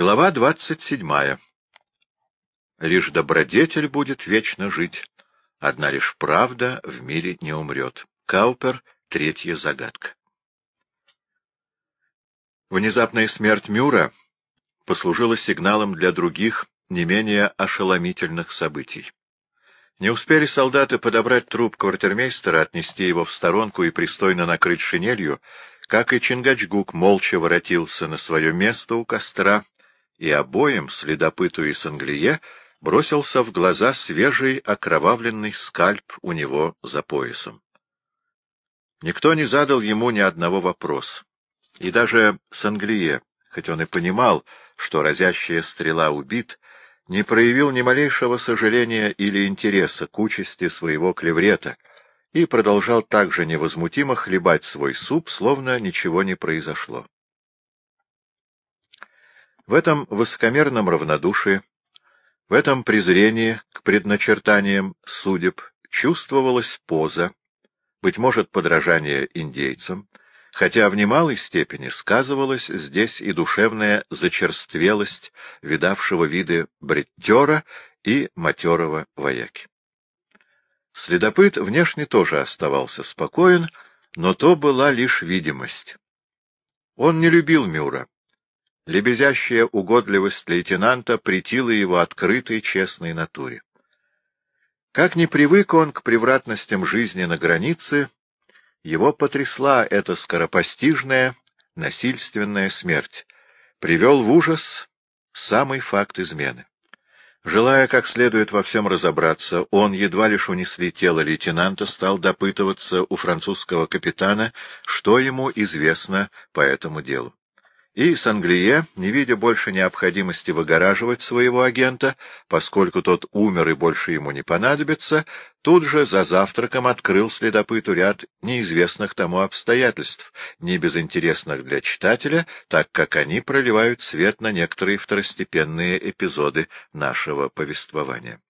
Глава двадцать седьмая. Лишь добродетель будет вечно жить, одна лишь правда в мире не умрет. Каупер, третья загадка. Внезапная смерть Мюра послужила сигналом для других, не менее ошеломительных событий. Не успели солдаты подобрать труп квартирмейстера, отнести его в сторонку и пристойно накрыть шинелью, как и Чингачгук молча воротился на свое место у костра, и обоим, следопыту и Санглие, бросился в глаза свежий окровавленный скальп у него за поясом. Никто не задал ему ни одного вопроса. И даже Санглие, хоть он и понимал, что разящая стрела убит, не проявил ни малейшего сожаления или интереса к участи своего клеврета и продолжал также невозмутимо хлебать свой суп, словно ничего не произошло. В этом высокомерном равнодушии, в этом презрении к предначертаниям судеб чувствовалась поза, быть может, подражание индейцам, хотя в немалой степени сказывалась здесь и душевная зачерствелость видавшего виды бреттера и матерого вояки. Следопыт внешне тоже оставался спокоен, но то была лишь видимость. Он не любил Мюра, Лебезящая угодливость лейтенанта претила его открытой честной натуре. Как не привык он к превратностям жизни на границе, его потрясла эта скоропостижная, насильственная смерть, привел в ужас самый факт измены. Желая как следует во всем разобраться, он, едва лишь унесли тело лейтенанта, стал допытываться у французского капитана, что ему известно по этому делу. И Санглие, не видя больше необходимости выгораживать своего агента, поскольку тот умер и больше ему не понадобится, тут же за завтраком открыл следопыту ряд неизвестных тому обстоятельств, не безинтересных для читателя, так как они проливают свет на некоторые второстепенные эпизоды нашего повествования.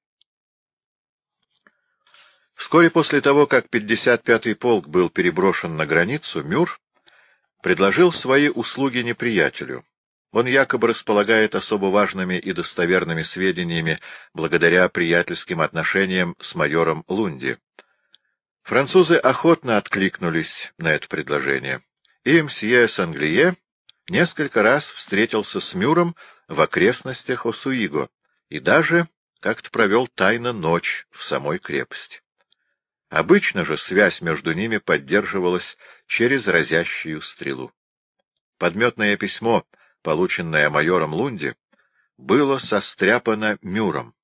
Вскоре после того, как 55-й полк был переброшен на границу, Мюр предложил свои услуги неприятелю. Он якобы располагает особо важными и достоверными сведениями благодаря приятельским отношениям с майором Лунди. Французы охотно откликнулись на это предложение, и мсье Санглие несколько раз встретился с Мюром в окрестностях Осуиго и даже как-то провел тайно ночь в самой крепости. Обычно же связь между ними поддерживалась через разящую стрелу. Подметное письмо, полученное майором Лунди, было состряпано Мюром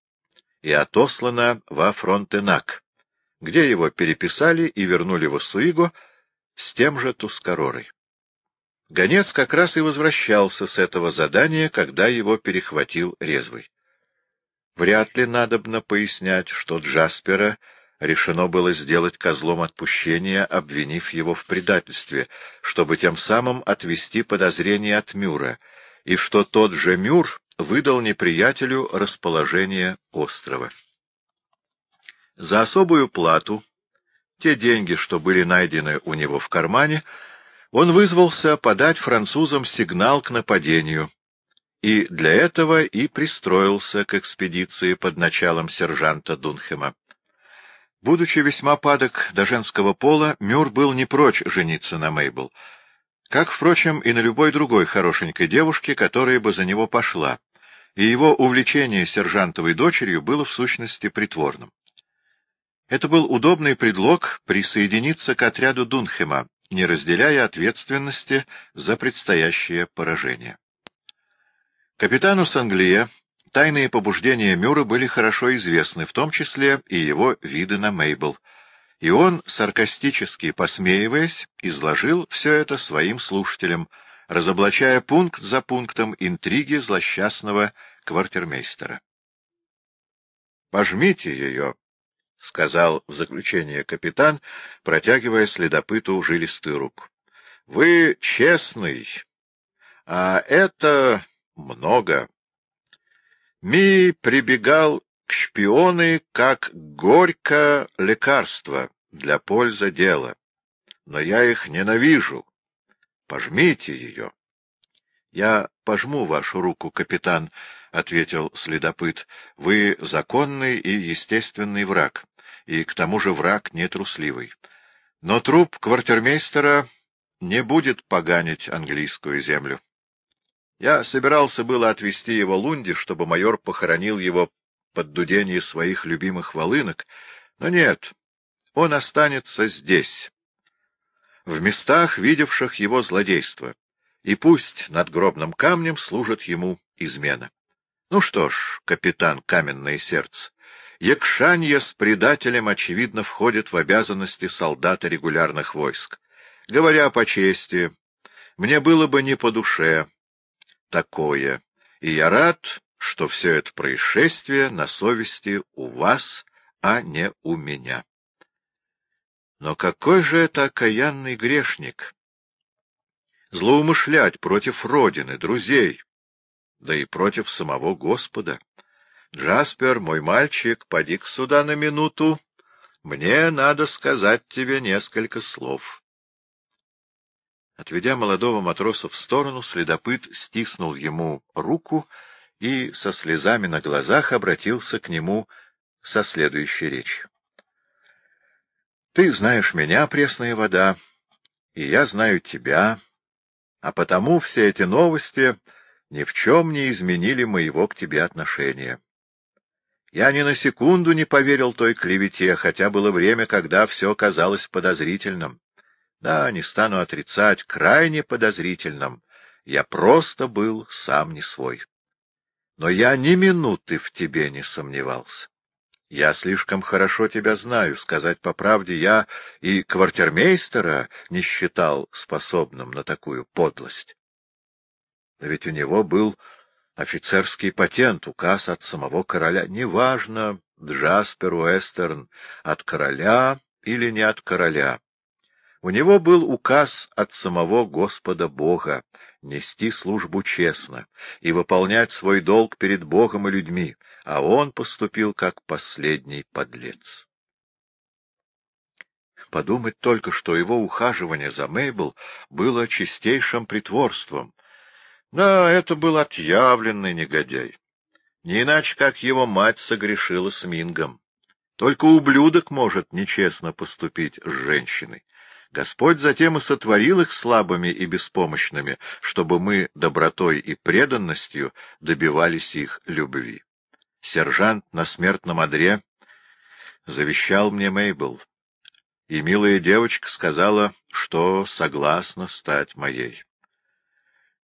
и отослано во Фронтенак, где его переписали и вернули в Осуиго с тем же Тускаророй. Гонец как раз и возвращался с этого задания, когда его перехватил резвый. Вряд ли надобно пояснять, что Джаспера — решено было сделать козлом отпущения, обвинив его в предательстве, чтобы тем самым отвести подозрение от Мюра, и что тот же Мюр выдал неприятелю расположение острова. За особую плату, те деньги, что были найдены у него в кармане, он вызвался подать французам сигнал к нападению, и для этого и пристроился к экспедиции под началом сержанта Дунхема. Будучи весьма падок до женского пола, Мюр был не прочь жениться на Мейбл, как, впрочем, и на любой другой хорошенькой девушке, которая бы за него пошла, и его увлечение сержантовой дочерью было в сущности притворным. Это был удобный предлог присоединиться к отряду Дунхема, не разделяя ответственности за предстоящее поражение. Капитану Санглия Тайные побуждения Мюра были хорошо известны, в том числе и его виды на Мейбл, и он, саркастически посмеиваясь, изложил все это своим слушателям, разоблачая пункт за пунктом интриги злосчастного квартирмейстера. «Пожмите ее», — сказал в заключение капитан, протягивая следопыту жилистую руку. — Вы честный, а это много. Ми прибегал к шпионы как горько лекарство для пользы дела. Но я их ненавижу. Пожмите ее. Я пожму вашу руку, капитан, — ответил следопыт. — Вы законный и естественный враг, и к тому же враг нетрусливый. Но труп квартирмейстера не будет поганить английскую землю. Я собирался было отвезти его Лунди, чтобы майор похоронил его под дуденье своих любимых волынок, но нет, он останется здесь, в местах, видевших его злодейство и пусть над гробным камнем служит ему измена. Ну что ж, капитан Каменное Сердце, якшанье с предателем, очевидно, входит в обязанности солдата регулярных войск. Говоря по чести, мне было бы не по душе такое, и я рад, что все это происшествие на совести у вас, а не у меня. Но какой же это окаянный грешник, злоумышлять против Родины, друзей, да и против самого Господа. Джаспер, мой мальчик, поди-ка сюда на минуту. Мне надо сказать тебе несколько слов. Отведя молодого матроса в сторону, следопыт стиснул ему руку и со слезами на глазах обратился к нему со следующей речью. — Ты знаешь меня, пресная вода, и я знаю тебя, — а потому все эти новости ни в чем не изменили моего к тебе отношения. Я ни на секунду не поверил той клевете, хотя было время, когда все казалось подозрительным. Да, не стану отрицать, крайне подозрительным. Я просто был сам не свой. Но я ни минуты в тебе не сомневался. Я слишком хорошо тебя знаю, сказать по правде, я и квартирмейстера не считал способным на такую подлость. Ведь у него был офицерский патент, указ от самого короля. Неважно, Джаспер Уэстерн, от короля или не от короля. У него был указ от самого Господа Бога нести службу честно и выполнять свой долг перед Богом и людьми, а он поступил как последний подлец. Подумать только, что его ухаживание за Мейбл было чистейшим притворством. Да, это был отъявленный негодяй. Не иначе, как его мать согрешила с Мингом. Только ублюдок может нечестно поступить с женщиной. Господь затем и сотворил их слабыми и беспомощными, чтобы мы добротой и преданностью добивались их любви. Сержант на смертном одре завещал мне Мейбл, и милая девочка сказала, что согласна стать моей.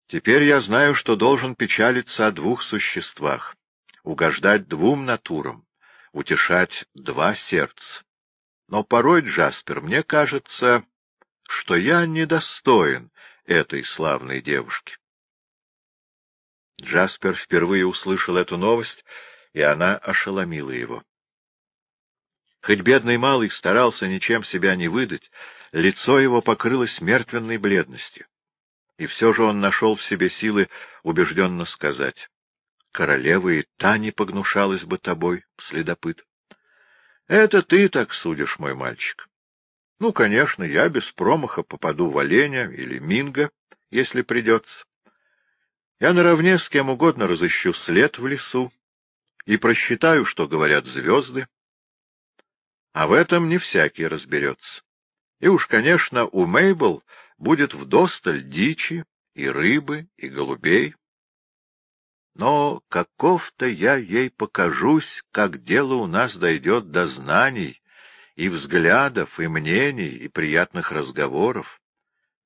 Теперь я знаю, что должен печалиться о двух существах, угождать двум натурам, утешать два сердца. Но порой, Джаспер, мне кажется, что я недостоин этой славной девушки. Джаспер впервые услышал эту новость и она ошеломила его. Хоть бедный малый старался ничем себя не выдать, лицо его покрылось мертвенной бледностью. И все же он нашел в себе силы убежденно сказать. — Королева и та не погнушалась бы тобой, следопыт. — Это ты так судишь, мой мальчик. Ну, конечно, я без промаха попаду в оленя или минга, если придется. Я наравне с кем угодно разыщу след в лесу, и просчитаю, что говорят звезды. А в этом не всякий разберется. И уж, конечно, у Мейбл будет вдосталь дичи и рыбы, и голубей. Но каков-то я ей покажусь, как дело у нас дойдет до знаний, и взглядов, и мнений, и приятных разговоров.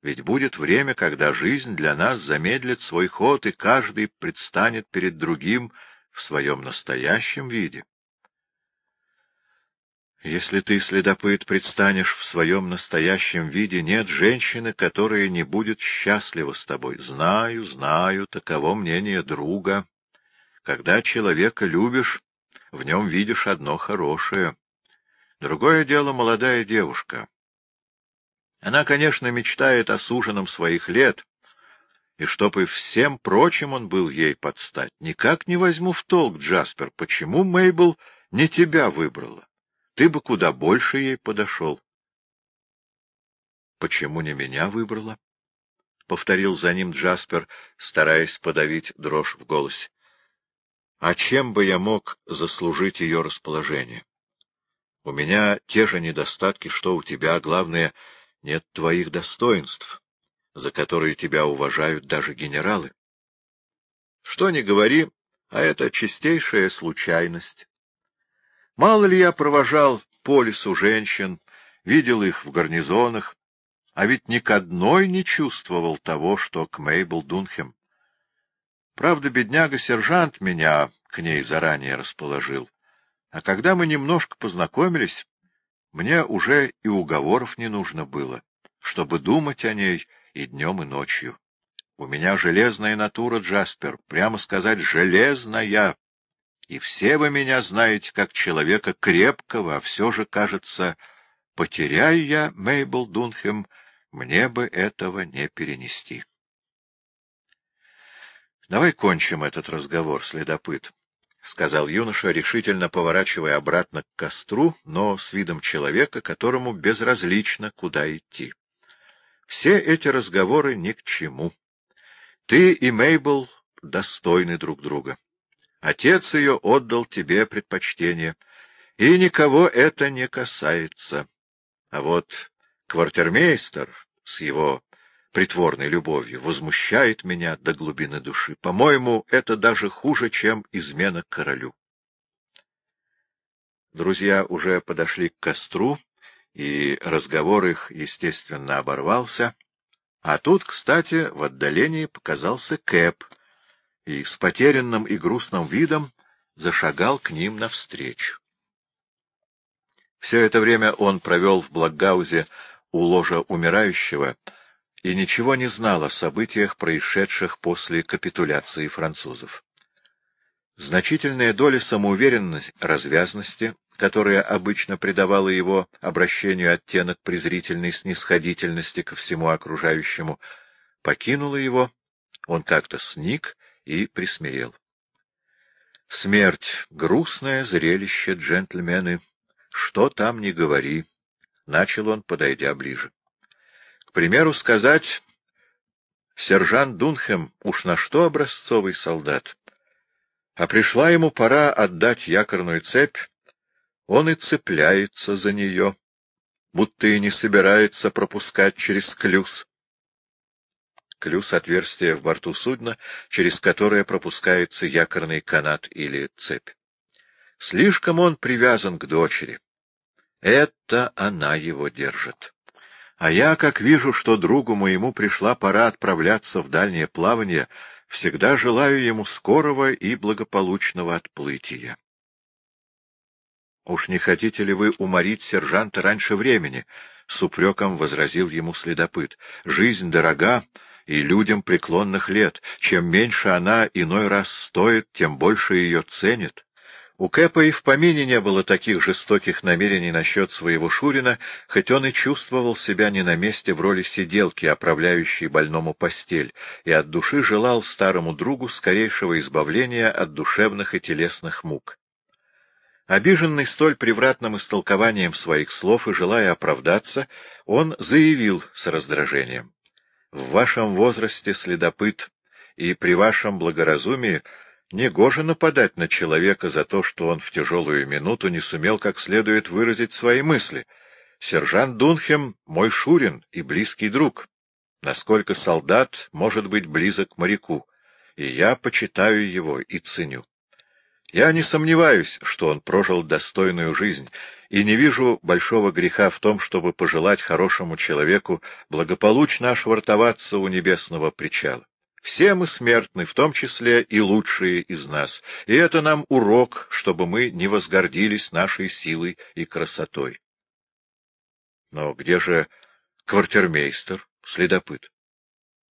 Ведь будет время, когда жизнь для нас замедлит свой ход, и каждый предстанет перед другим — в своем настоящем виде. Если ты, следопыт, предстанешь в своем настоящем виде, нет женщины, которая не будет счастлива с тобой. Знаю, знаю, таково мнение друга. Когда человека любишь, в нем видишь одно хорошее. Другое дело молодая девушка. Она, конечно, мечтает о суженом своих лет, и чтоб и всем прочим он был ей подстать. Никак не возьму в толк, Джаспер, почему Мейбл не тебя выбрала? Ты бы куда больше ей подошел. Почему не меня выбрала? — повторил за ним Джаспер, стараясь подавить дрожь в голосе. — А чем бы я мог заслужить ее расположение? У меня те же недостатки, что у тебя, а главное, нет твоих достоинств, за которые тебя уважают даже генералы. Что ни говори, а это чистейшая случайность. Мало ли я провожал по лесу женщин, видел их в гарнизонах, а ведь ни к одной не чувствовал того, что к Мейбл Дунхем. Правда, бедняга-сержант меня к ней заранее расположил, а когда мы немножко познакомились, мне уже и уговоров не нужно было, чтобы думать о ней и днем, и ночью. У меня железная натура, Джаспер, прямо сказать, железная. И все вы меня знаете как человека крепкого, а все же, кажется, потеряй я Мейбл Дунхем, мне бы этого не перенести. — Давай кончим этот разговор, следопыт, — сказал юноша, решительно поворачивая обратно к костру, но с видом человека, которому безразлично, куда идти. Все эти разговоры ни к чему. Ты и Мейбл достойны друг друга. Отец ее отдал тебе предпочтение, и никого это не касается. А вот квартирмейстер с его притворной любовью возмущает меня до глубины души. По-моему, это даже хуже, чем измена королю. Друзья уже подошли к костру, и разговор их, естественно, оборвался. А тут, кстати, в отдалении показался Кэп, и с потерянным и грустным видом зашагал к ним навстречу. Все это время он провел в Блокгаузе у ложа умирающего и ничего не знал о событиях, происшедших после капитуляции французов. Значительная доля самоуверенности, развязности которая обычно придавала его обращению оттенок презрительной снисходительности ко всему окружающему, покинула его, он как-то сник и присмирел. Смерть — грустное зрелище, джентльмены. Что там не говори, — начал он, подойдя ближе. Примеру сказать, сержант Дунхем уж на что образцовый солдат. А пришла ему пора отдать якорную цепь он и цепляется за нее, будто и не собирается пропускать через клюз. Клюз — отверстие в борту судна, через которое пропускается якорный канат или цепь. Слишком он привязан к дочери. Это она его держит. А я, как вижу, что другу моему пришла пора отправляться в дальнее плавание, всегда желаю ему скорого и благополучного отплытия. — Уж не хотите ли вы уморить сержанта раньше времени? — с упреком возразил ему следопыт. — Жизнь дорога, и людям преклонных лет. Чем меньше она иной раз стоит, тем больше ее ценит. У Кэпа и в помине не было таких жестоких намерений насчет своего Шурина, хоть он и чувствовал себя не на месте в роли сиделки, оправляющей больному постель, и от души желал старому другу скорейшего избавления от душевных и телесных мук. Обиженный столь превратным истолкованием своих слов и желая оправдаться, он заявил с раздражением. — В вашем возрасте, следопыт, и при вашем благоразумии негоже нападать на человека за то, что он в тяжелую минуту не сумел как следует выразить свои мысли. Сержант Дунхем — мой Шурин и близкий друг. Насколько солдат может быть близок к моряку, и я почитаю его и ценю. Я не сомневаюсь, что он прожил достойную жизнь, и не вижу большого греха в том, чтобы пожелать хорошему человеку благополучно ошвартоваться у небесного причала. Все мы смертны, в том числе и лучшие из нас, и это нам урок, чтобы мы не возгордились нашей силой и красотой. Но где же квартирмейстер, следопыт?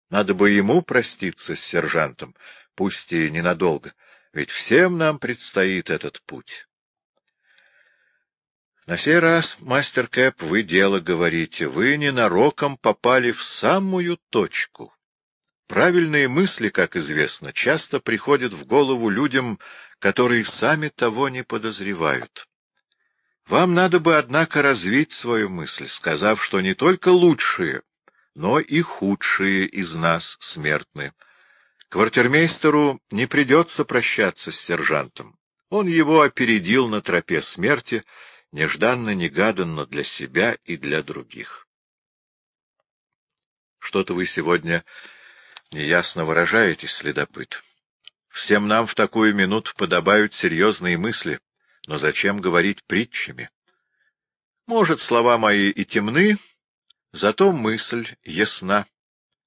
Надо бы ему проститься с сержантом, пусть и ненадолго, ведь всем нам предстоит этот путь. На сей раз, мастер Кэп, вы дело говорите, вы ненароком попали в самую точку. Правильные мысли, как известно, часто приходят в голову людям, которые сами того не подозревают. Вам надо бы, однако, развить свою мысль, сказав, что не только лучшие, но и худшие из нас смертны. Квартирмейстеру не придется прощаться с сержантом. Он его опередил на тропе смерти, нежданно-негаданно для себя и для других. Что-то вы сегодня неясно выражаетесь, следопыт. Всем нам в такую минуту подобают серьезные мысли, но зачем говорить притчами? Может, слова мои и темны, зато мысль ясна.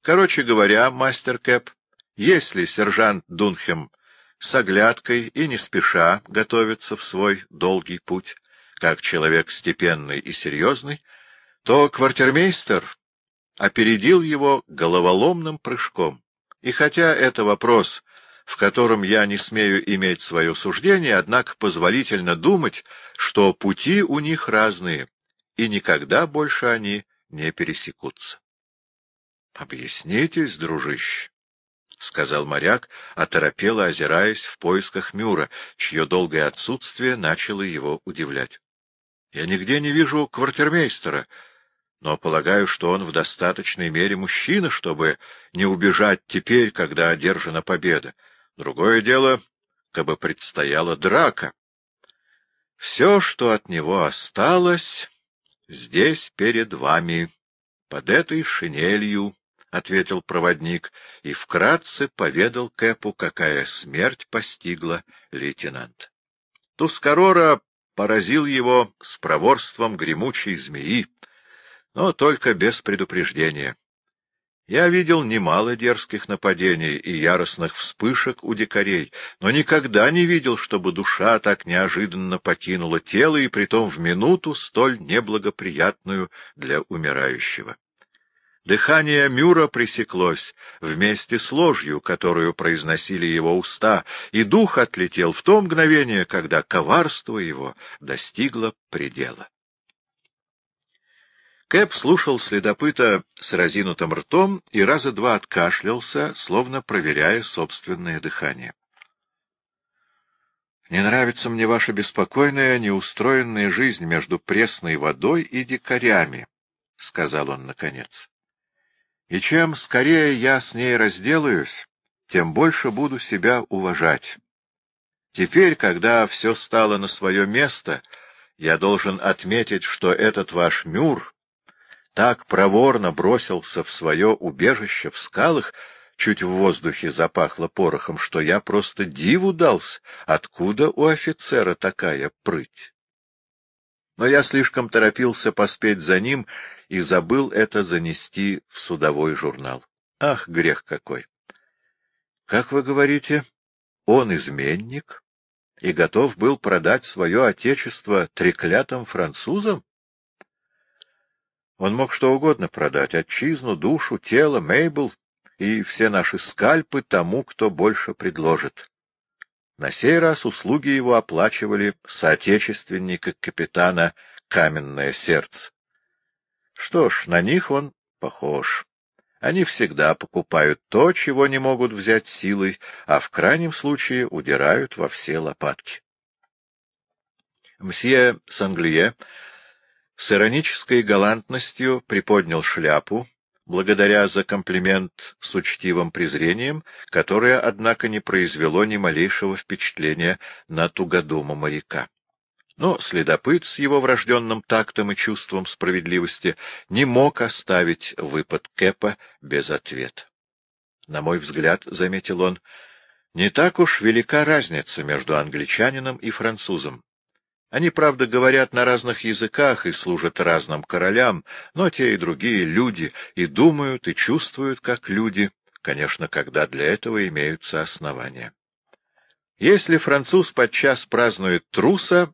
Короче говоря, мастер Кэп, если сержант Дунхем с оглядкой и не спеша готовится в свой долгий путь, как человек степенный и серьезный, то квартирмейстер опередил его головоломным прыжком. И хотя это вопрос, в котором я не смею иметь свое суждение, однако позволительно думать, что пути у них разные, и никогда больше они не пересекутся. — Объяснитесь, дружище, — сказал моряк, оторопело озираясь в поисках Мюра, чье долгое отсутствие начало его удивлять. — Я нигде не вижу квартирмейстера, но полагаю, что он в достаточной мере мужчина, чтобы не убежать теперь, когда одержана победа. Другое дело, как бы предстояла драка. Все, что от него осталось, здесь перед вами, под этой шинелью, — ответил проводник и вкратце поведал Кэпу, какая смерть постигла лейтенант. Тускарора поразил его с проворством гремучей змеи, но только без предупреждения. Я видел немало дерзких нападений и яростных вспышек у дикарей, но никогда не видел, чтобы душа так неожиданно покинула тело, и притом в минуту столь неблагоприятную для умирающего. Дыхание Мюра пресеклось вместе с ложью, которую произносили его уста, и дух отлетел в то мгновение, когда коварство его достигло предела. Кэп слушал следопыта с разинутым ртом и раза два откашлялся, словно проверяя собственное дыхание. — Не нравится мне ваша беспокойная, неустроенная жизнь между пресной водой и дикарями, — сказал он наконец. И чем скорее я с ней разделаюсь, тем больше буду себя уважать. Теперь, когда все стало на свое место, я должен отметить, что этот ваш Мюр так проворно бросился в свое убежище в скалах, чуть в воздухе запахло порохом, что я просто диву дался, откуда у офицера такая прыть. Но я слишком торопился поспеть за ним и забыл это занести в судовой журнал. Ах, грех какой! Как вы говорите, он изменник и готов был продать свое отечество треклятым французам? Он мог что угодно продать — отчизну, душу, тело, Мейбл и все наши скальпы тому, кто больше предложит. На сей раз услуги его оплачивали соотечественника капитана «Каменное сердце». Что ж, на них он похож. Они всегда покупают то, чего не могут взять силой, а в крайнем случае удирают во все лопатки. Мсье Санглие с иронической галантностью приподнял шляпу, благодаря за комплимент с учтивым презрением, которое, однако, не произвело ни малейшего впечатления на тугодума моряка. Но следопыт с его врожденным тактом и чувством справедливости не мог оставить выпад Кэпа без ответа. На мой взгляд, — заметил он, — не так уж велика разница между англичанином и французом. Они, правда, говорят на разных языках и служат разным королям, но те и другие люди и думают, и чувствуют, как люди, конечно, когда для этого имеются основания. Если француз подчас празднует труса,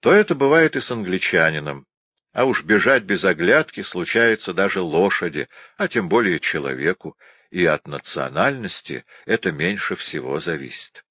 то это бывает и с англичанином, а уж бежать без оглядки случается даже лошади, а тем более человеку, и от национальности это меньше всего зависит.